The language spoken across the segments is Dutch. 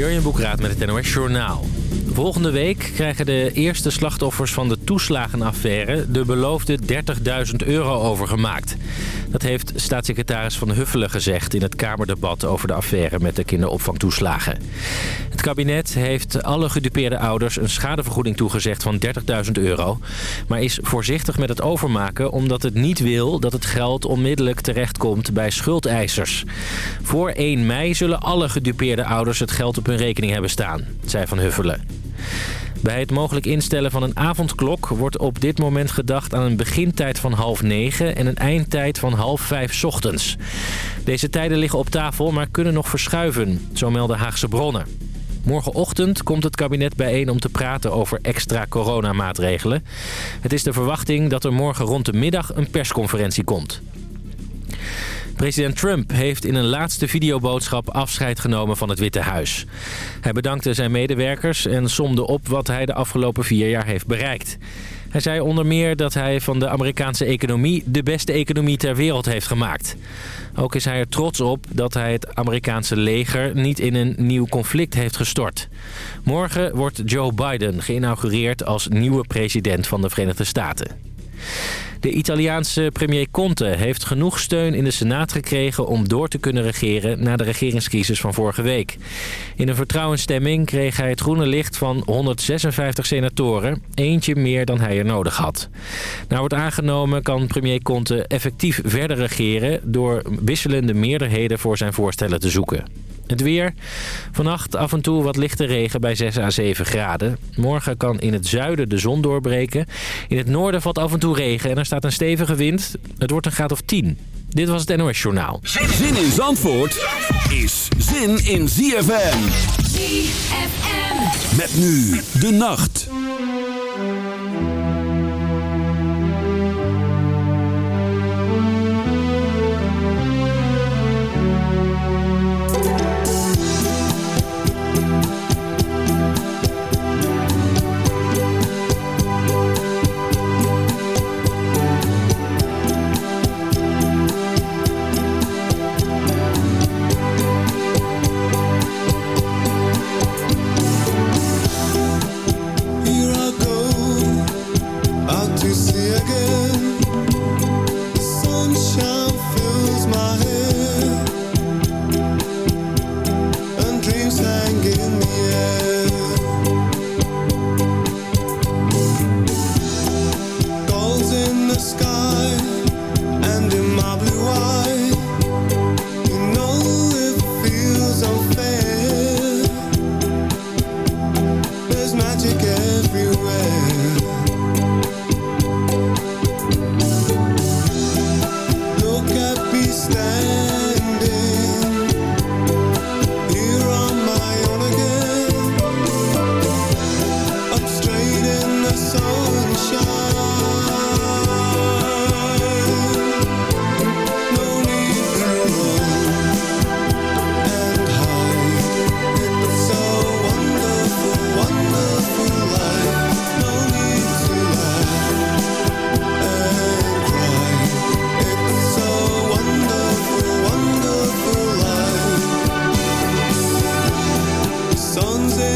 Jurjen Boekraat met het NOS Journaal. Volgende week krijgen de eerste slachtoffers van de toeslagenaffaire... de beloofde 30.000 euro overgemaakt. Dat heeft staatssecretaris Van Huffelen gezegd... in het Kamerdebat over de affaire met de kinderopvangtoeslagen. Het kabinet heeft alle gedupeerde ouders een schadevergoeding toegezegd van 30.000 euro... maar is voorzichtig met het overmaken omdat het niet wil... dat het geld onmiddellijk terechtkomt bij schuldeisers. Voor 1 mei zullen alle gedupeerde ouders het geld op hun rekening hebben staan, zei Van Huffelen. Bij het mogelijk instellen van een avondklok wordt op dit moment gedacht aan een begintijd van half negen en een eindtijd van half vijf ochtends. Deze tijden liggen op tafel, maar kunnen nog verschuiven, zo melden Haagse bronnen. Morgenochtend komt het kabinet bijeen om te praten over extra coronamaatregelen. Het is de verwachting dat er morgen rond de middag een persconferentie komt. President Trump heeft in een laatste videoboodschap afscheid genomen van het Witte Huis. Hij bedankte zijn medewerkers en somde op wat hij de afgelopen vier jaar heeft bereikt. Hij zei onder meer dat hij van de Amerikaanse economie de beste economie ter wereld heeft gemaakt. Ook is hij er trots op dat hij het Amerikaanse leger niet in een nieuw conflict heeft gestort. Morgen wordt Joe Biden geïnaugureerd als nieuwe president van de Verenigde Staten. De Italiaanse premier Conte heeft genoeg steun in de Senaat gekregen om door te kunnen regeren na de regeringscrisis van vorige week. In een vertrouwensstemming kreeg hij het groene licht van 156 senatoren, eentje meer dan hij er nodig had. Nou wordt aangenomen kan premier Conte effectief verder regeren door wisselende meerderheden voor zijn voorstellen te zoeken. Het weer. Vannacht af en toe wat lichte regen bij 6 à 7 graden. Morgen kan in het zuiden de zon doorbreken. In het noorden valt af en toe regen en er staat een stevige wind. Het wordt een graad of 10. Dit was het NOS Journaal. Zin in Zandvoort is zin in ZFM. ZFM. Met nu de nacht.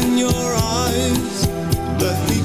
In your eyes, the heat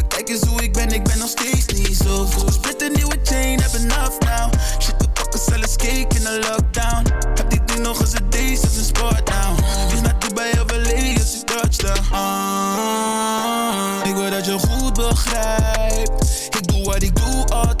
Eens hoe ik ben, ik ben nog steeds niet zo goed. Split een nieuwe chain, heb enough now. Shit, we pakken zelfs cake in de lockdown. Heb dit nu nog eens een deze als een sport now. Vlieg naar Dubai of LA als ik touchdown. Ah, ik wil dat je goed begrijpt. Ik doe wat ik doe altijd.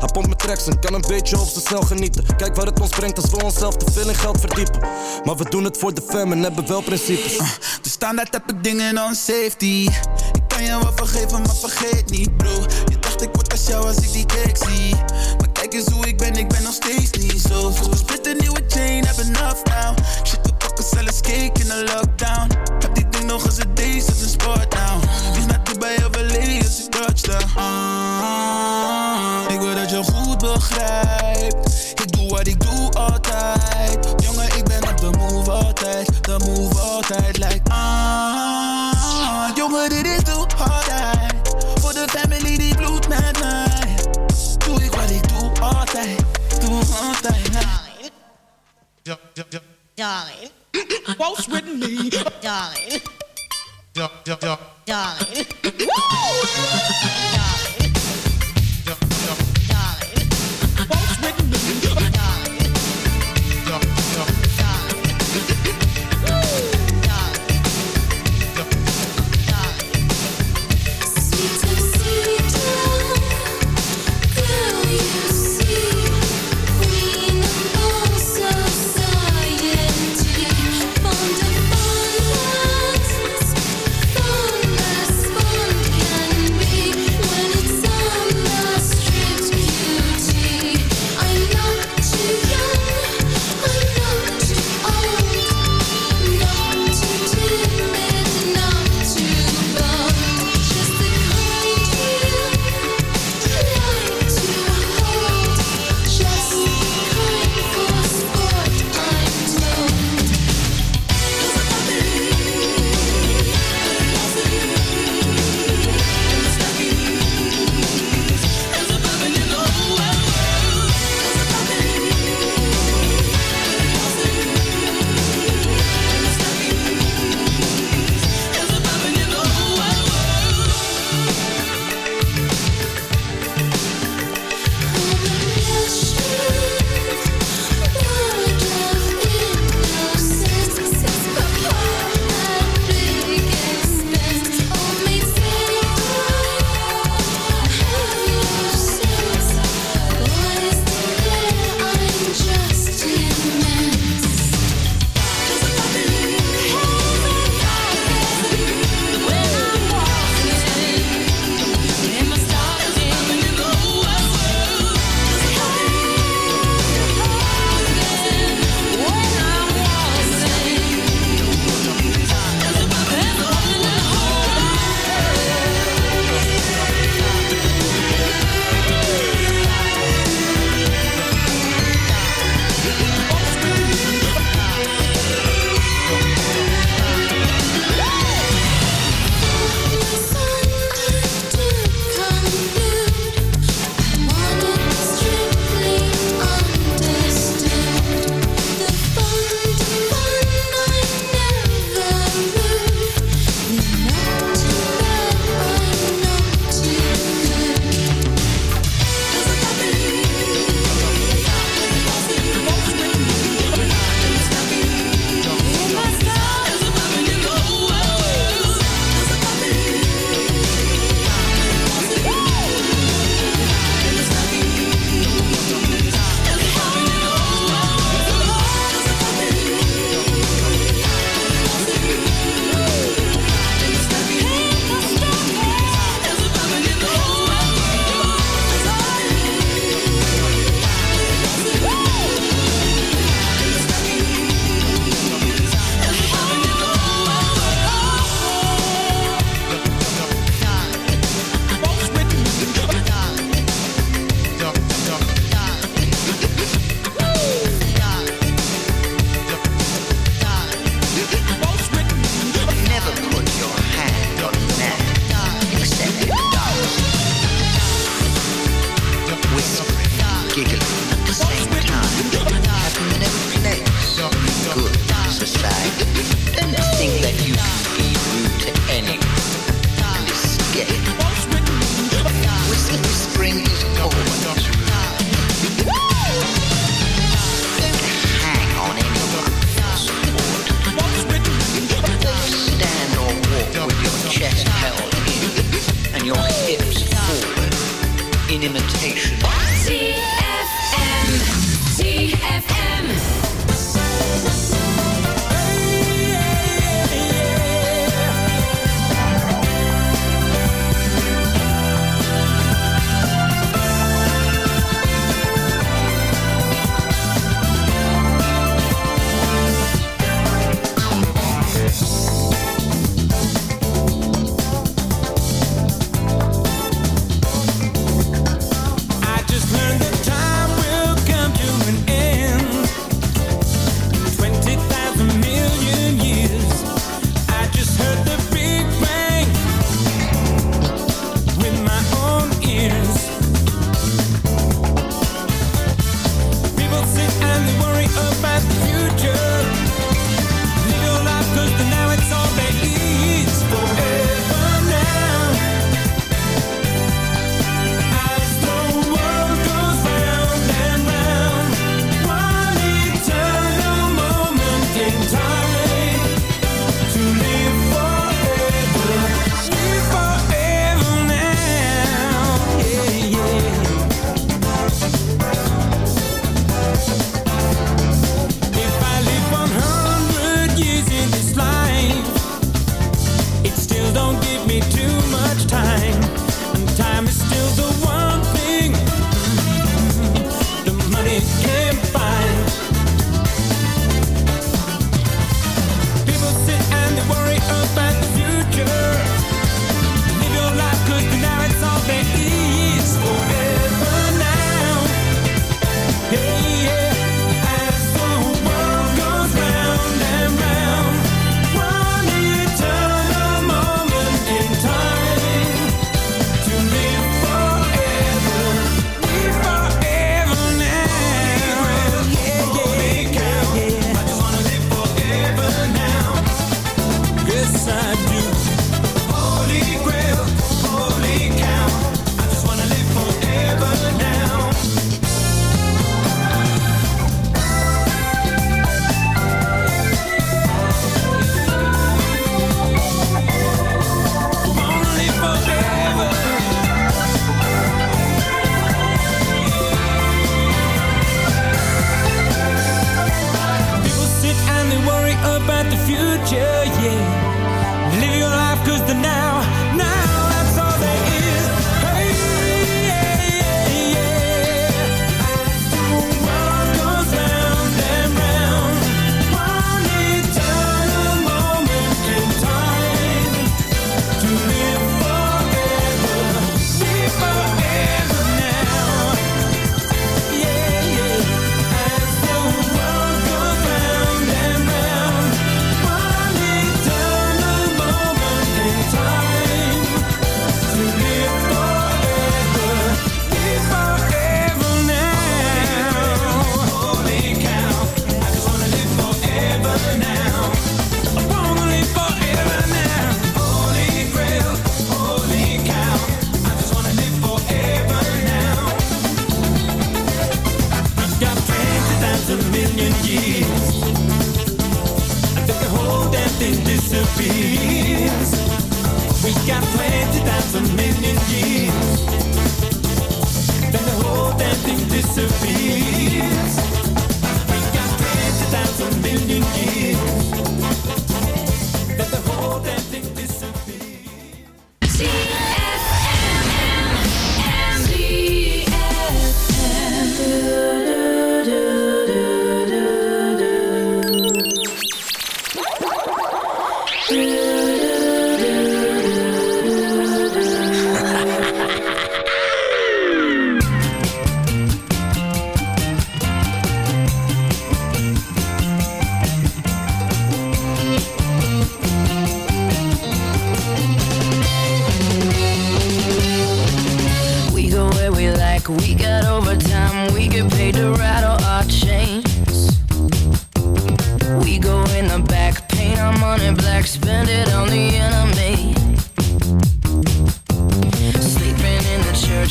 Hij pompt met tracks en kan een beetje op ze snel genieten. Kijk waar het ons brengt als we onszelf te veel in geld verdiepen. Maar we doen het voor de fam en hebben wel principes. Uh, de standaard heb ik dingen on safety. Ik kan je wel vergeven, maar vergeet niet, bro. Je dacht ik word als jou als ik die cake zie. Maar kijk eens hoe ik ben, ik ben nog steeds niet zo. Split een nieuwe chain, heb Darling, Waltz with me. darling, darling,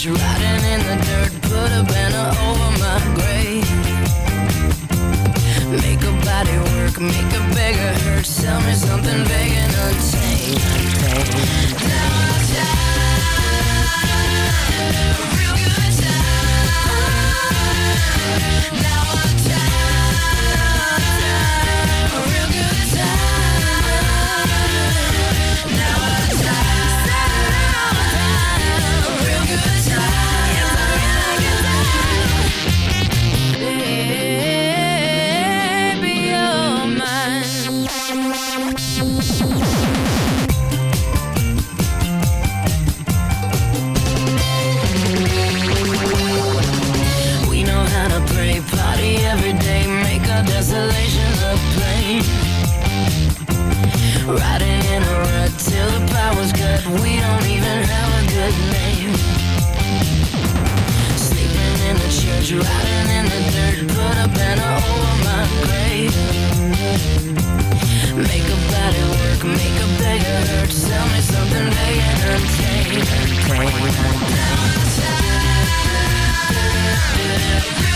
was riding in the dirt, put a banner over my grave. Make a body work, make a beggar hurt, sell me something big and untamed. Now I die. was riding in the dirt, put a banner over my grave. Make a body work, make a beggar hurt, sell me something they big and entertain. Downtown.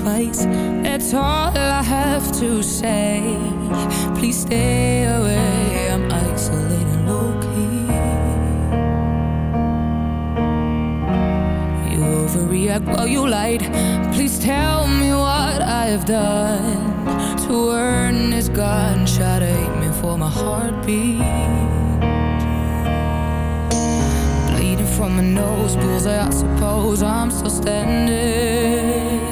twice. That's all I have to say. Please stay away. I'm isolated low-key. You overreact while you lied. Please tell me what I've done To earn this gunshot Hate me for my heartbeat. Bleeding from a nose bullseye, I suppose I'm still standing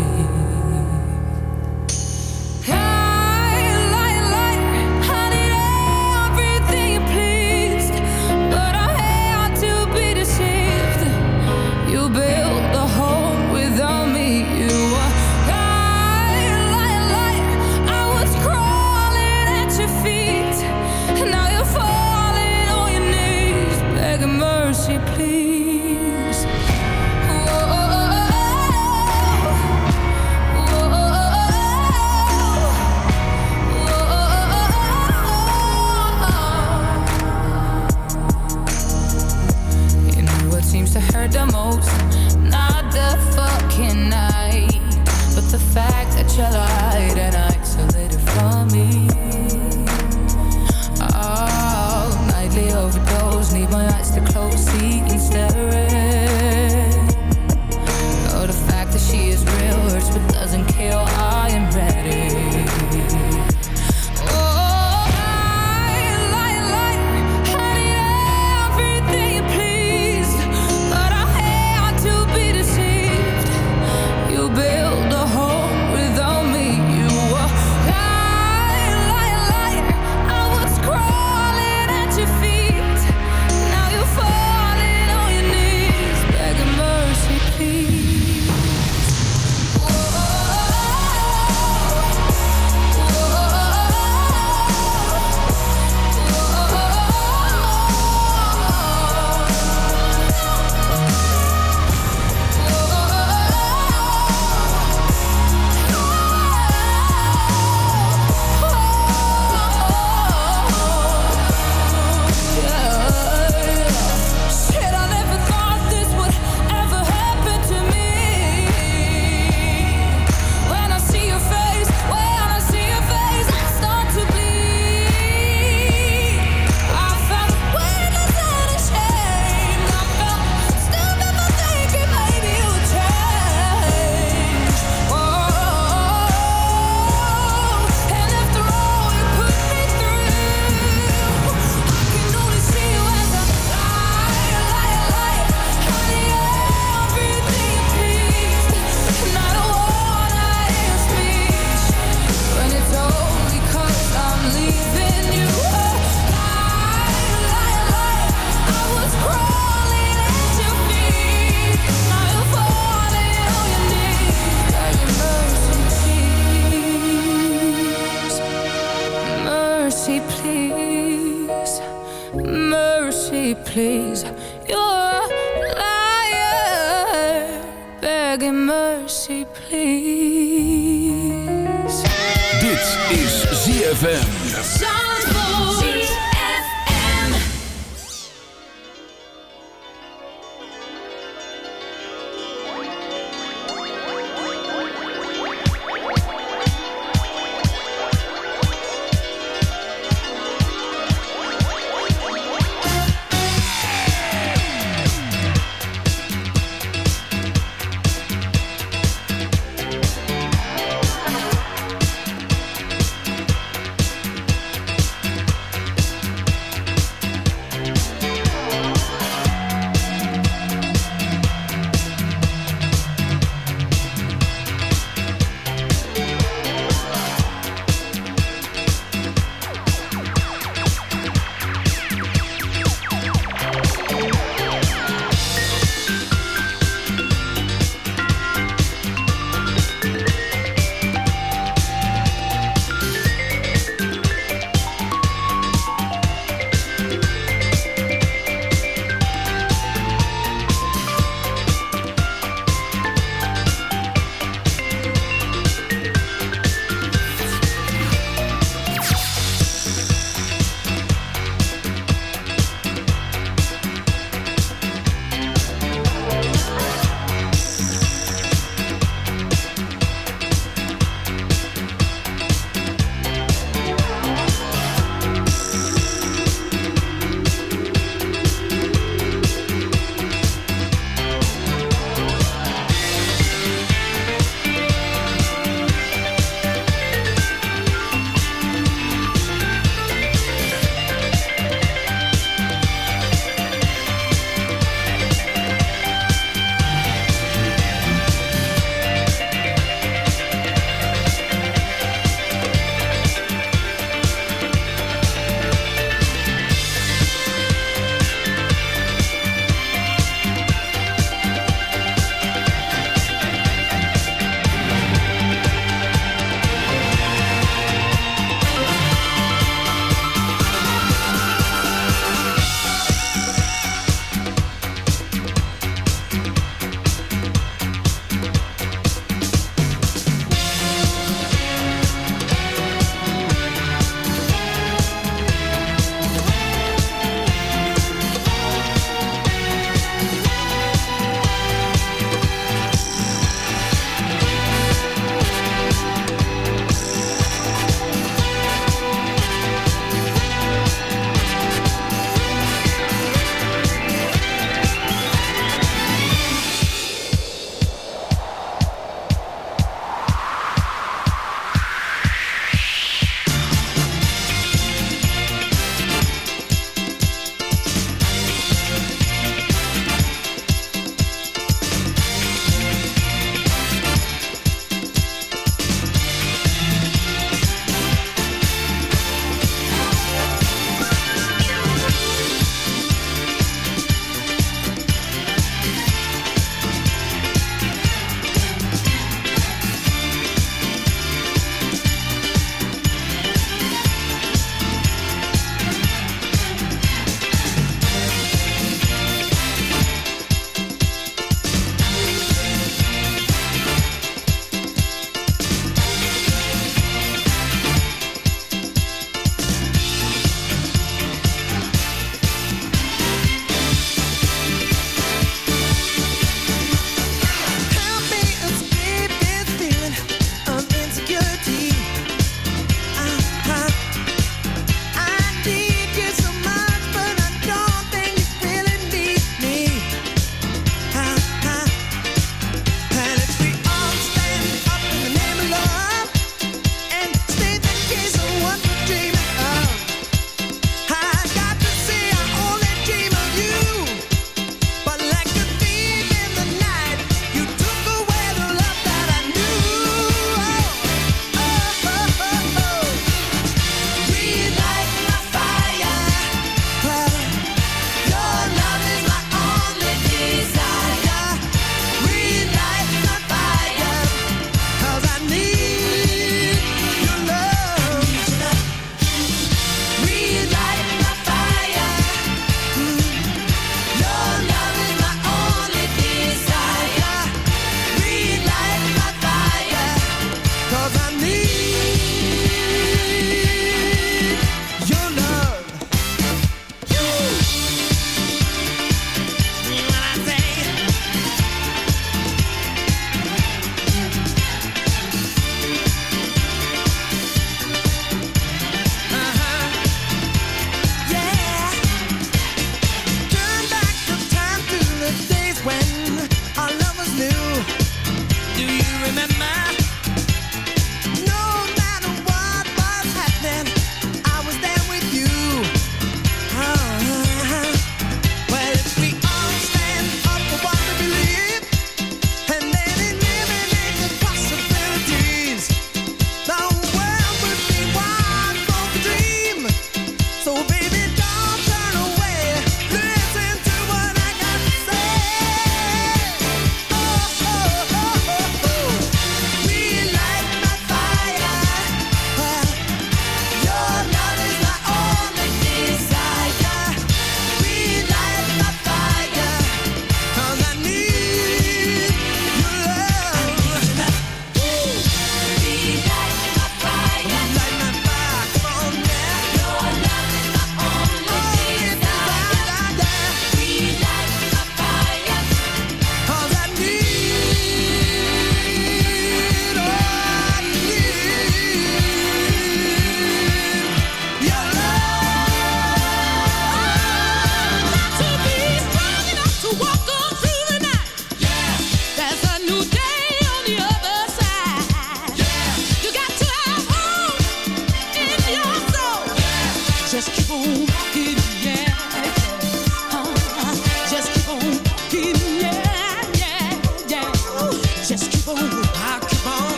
jelly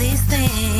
these things.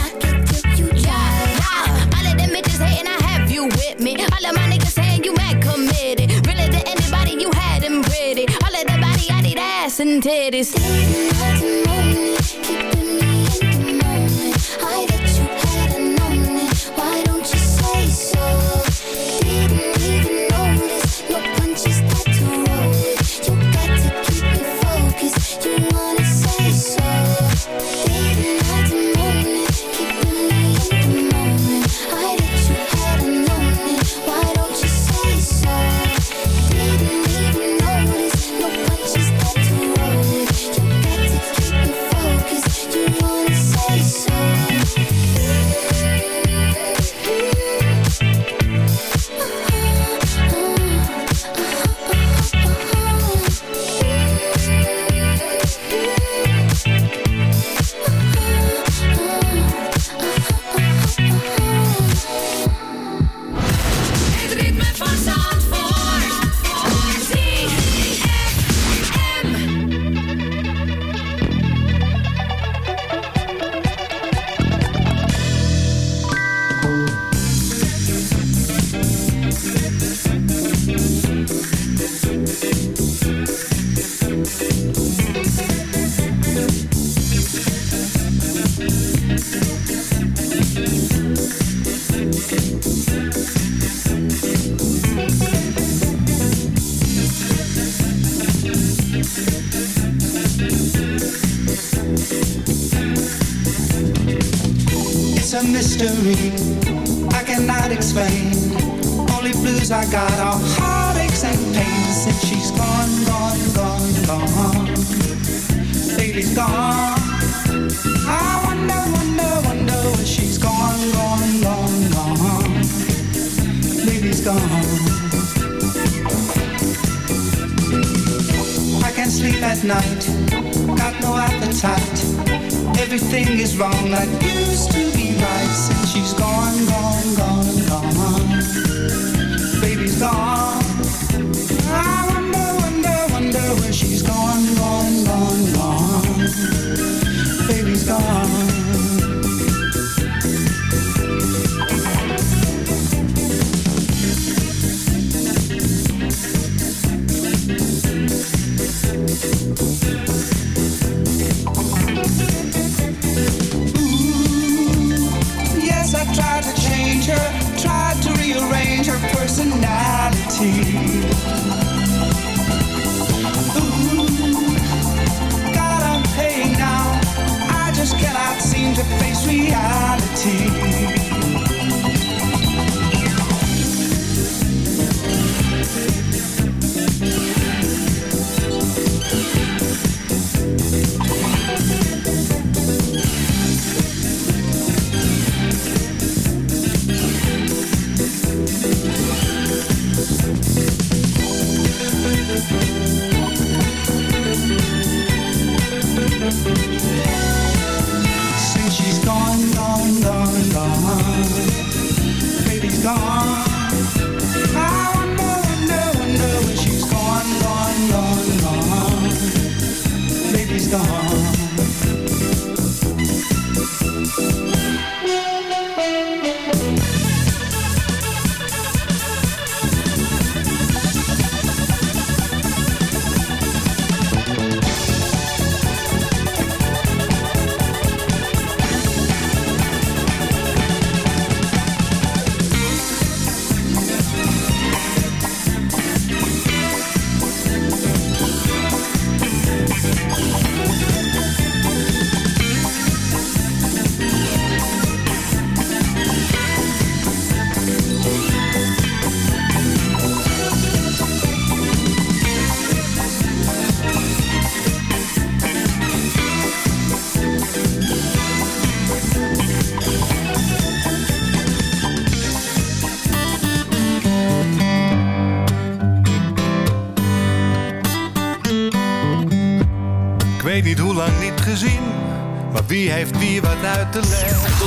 It is. like